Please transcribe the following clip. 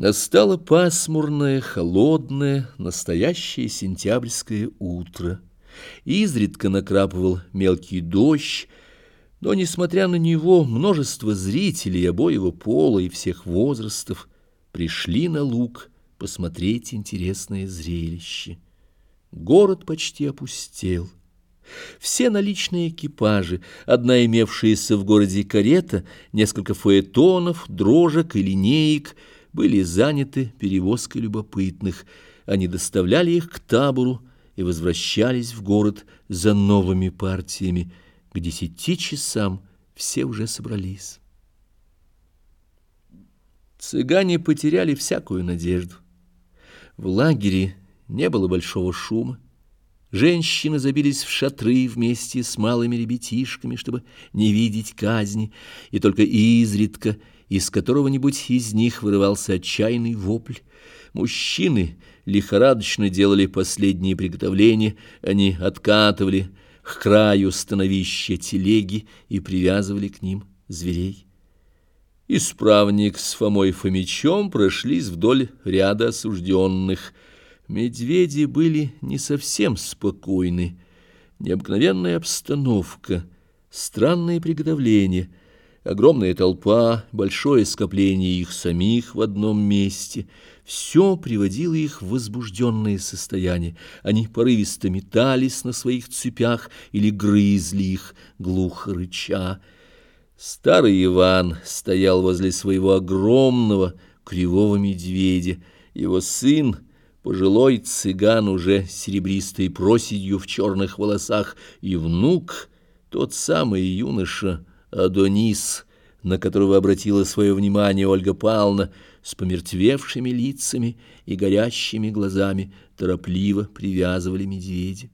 Настало пасмурное, холодное, настоящее сентябрьское утро. Изредка накрапывал мелкий дождь, но, несмотря на него, множество зрителей обоего пола и всех возрастов пришли на луг посмотреть интересное зрелище. Город почти опустел. Все наличные экипажи, одна имевшаяся в городе карета, несколько фаэтонов, дрожек и линеек — были заняты перевозкой любопытных. Они доставляли их к табору и возвращались в город за новыми партиями. К десяти часам все уже собрались. Цыгане потеряли всякую надежду. В лагере не было большого шума. Женщины забились в шатры вместе с малыми ребятишками, чтобы не видеть казни, и только изредка из которого-нибудь из них вырывался отчаянный вопль. Мужчины лихорадочно делали последние приготовления, они откатывали к краю становища телеги и привязывали к ним зверей. Исправник с Фомой Фомичом прошлись вдоль ряда осужденных. Медведи были не совсем спокойны. Необыкновенная обстановка, странные приготовления — огромная толпа, большое скопление их самих в одном месте — все приводило их в возбужденное состояние. Они порывисто метались на своих цепях или грызли их, глухо рыча. Старый Иван стоял возле своего огромного кривого медведя. Его сын, пожилой цыган уже серебристой проседью в черных волосах, и внук, тот самый юноша — Адонис, на которого обратила свое внимание Ольга Павловна, с помертвевшими лицами и горящими глазами торопливо привязывали медведя.